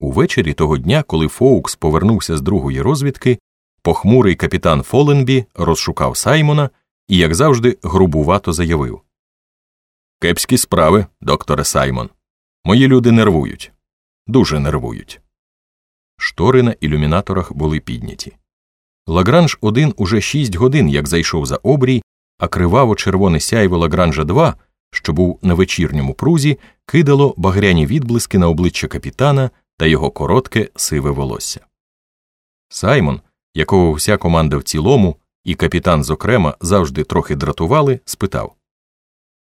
Увечері того дня, коли Фоукс повернувся з другої розвідки, похмурий капітан Фоленбі розшукав Саймона і, як завжди, грубувато заявив Кепські справи, докторе Саймон. Мої люди нервують, дуже нервують. Штори на ілюмінаторах були підняті. Лагранж 1 уже шість годин як зайшов за обрій, а криваво червоне сяйво Лагранжа 2, що був на вечірньому прузі, кидало багряні відблиски на обличчя капітана та його коротке сиве волосся. Саймон, якого вся команда в цілому, і капітан, зокрема, завжди трохи дратували, спитав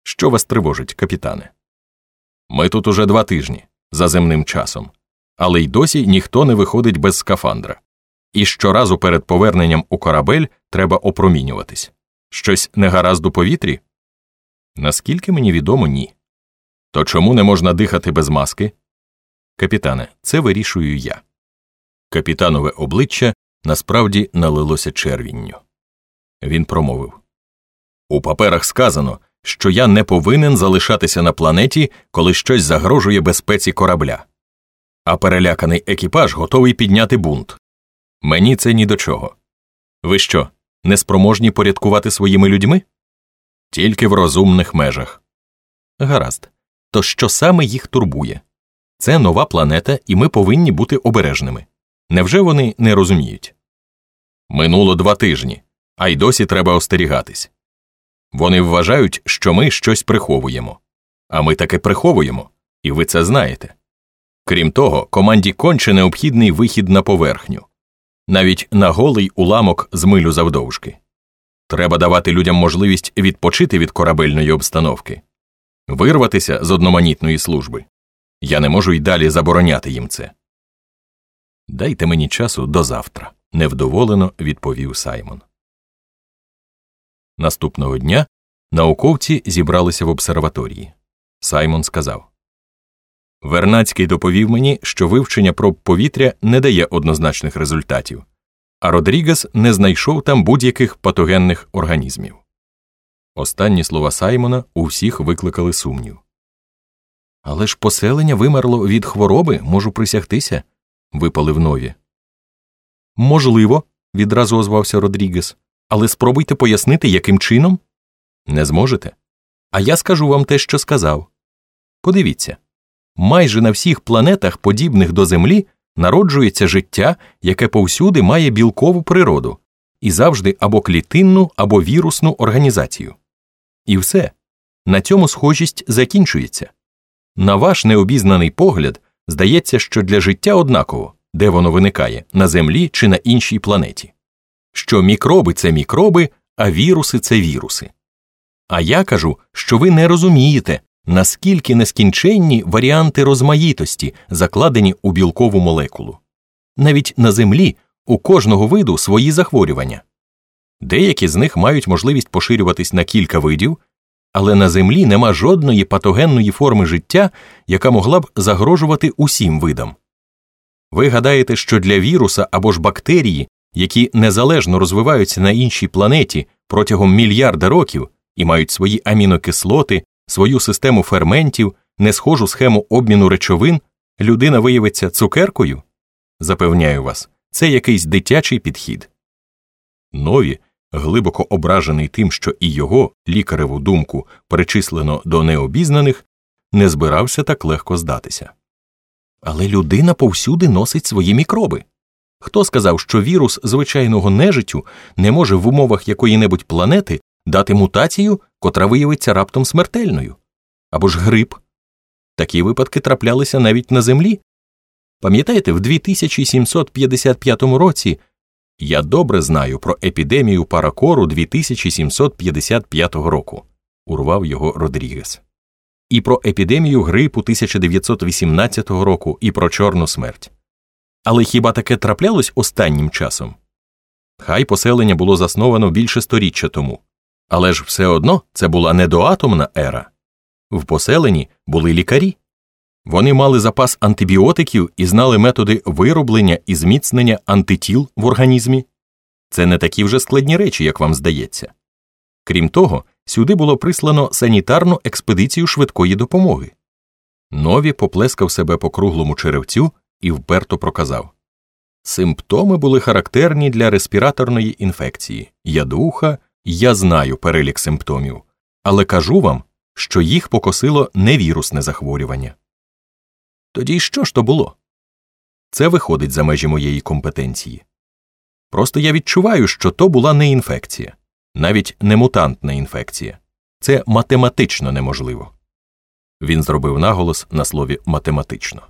Що вас тривожить, капітане? Ми тут уже два тижні за земним часом, але й досі ніхто не виходить без скафандра. І щоразу перед поверненням у корабель треба опромінюватись. Щось негаразд у повітрі? Наскільки мені відомо, ні. То чому не можна дихати без маски? Капітане, це вирішую я. Капітанове обличчя насправді налилося червінню. Він промовив У паперах сказано, що я не повинен залишатися на планеті, коли щось загрожує безпеці корабля. А переляканий екіпаж готовий підняти бунт. Мені це ні до чого. Ви що, неспроможні порядкувати своїми людьми? Тільки в розумних межах. Гаразд. То що саме їх турбує? Це нова планета, і ми повинні бути обережними. Невже вони не розуміють? Минуло два тижні, а й досі треба остерігатись. Вони вважають, що ми щось приховуємо, а ми таки приховуємо, і ви це знаєте. Крім того, команді конче необхідний вихід на поверхню, навіть на голий уламок з милю завдовжки. Треба давати людям можливість відпочити від корабельної обстановки, вирватися з одноманітної служби. Я не можу й далі забороняти їм це. Дайте мені часу до завтра, невдоволено відповів Саймон. Наступного дня науковці зібралися в обсерваторії. Саймон сказав Вернацький доповів мені, що вивчення проб повітря не дає однозначних результатів, а Родрігес не знайшов там будь-яких патогенних організмів. Останні слова Саймона у всіх викликали сумнів. Але ж поселення вимерло від хвороби, можу присягтися, випалив нові. Можливо, відразу озвався Родрігес. Але спробуйте пояснити, яким чином? Не зможете? А я скажу вам те, що сказав. Подивіться майже на всіх планетах, подібних до Землі, народжується життя, яке повсюди має білкову природу, і завжди або клітинну, або вірусну організацію. І все на цьому схожість закінчується. На ваш необізнаний погляд здається, що для життя однаково, де воно виникає на Землі чи на іншій планеті, що мікроби це мікроби, а віруси це віруси. А я кажу, що ви не розумієте, наскільки нескінченні варіанти розмаїтості закладені у білкову молекулу. Навіть на Землі у кожного виду свої захворювання. Деякі з них мають можливість поширюватись на кілька видів, але на Землі нема жодної патогенної форми життя, яка могла б загрожувати усім видам. Ви гадаєте, що для віруса або ж бактерії, які незалежно розвиваються на іншій планеті протягом мільярда років і мають свої амінокислоти, свою систему ферментів, несхожу схему обміну речовин, людина виявиться цукеркою? Запевняю вас, це якийсь дитячий підхід. Нові, глибоко ображений тим, що і його лікареву думку причислено до необізнаних, не збирався так легко здатися. Але людина повсюди носить свої мікроби. Хто сказав, що вірус звичайного нежиттю не може в умовах якої небудь планети дати мутацію, котра виявиться раптом смертельною? Або ж грип? Такі випадки траплялися навіть на землі. Пам'ятаєте, в 2755 році я добре знаю про епідемію паракору 2755 року, урвав його Родрігес, і про епідемію грипу 1918 року, і про чорну смерть. Але хіба таке траплялось останнім часом? Хай поселення було засновано більше сторіччя тому, але ж все одно це була не доатомна ера. В поселенні були лікарі. Вони мали запас антибіотиків і знали методи вироблення і зміцнення антитіл в організмі. Це не такі вже складні речі, як вам здається. Крім того, сюди було прислано санітарну експедицію швидкої допомоги. Нові поплескав себе по круглому черевцю і вперто проказав Симптоми були характерні для респіраторної інфекції. Я духа, я знаю перелік симптомів, але кажу вам, що їх покосило невірусне захворювання. Тоді що ж то було? Це виходить за межі моєї компетенції. Просто я відчуваю, що то була не інфекція, навіть не мутантна інфекція. Це математично неможливо. Він зробив наголос на слові математично.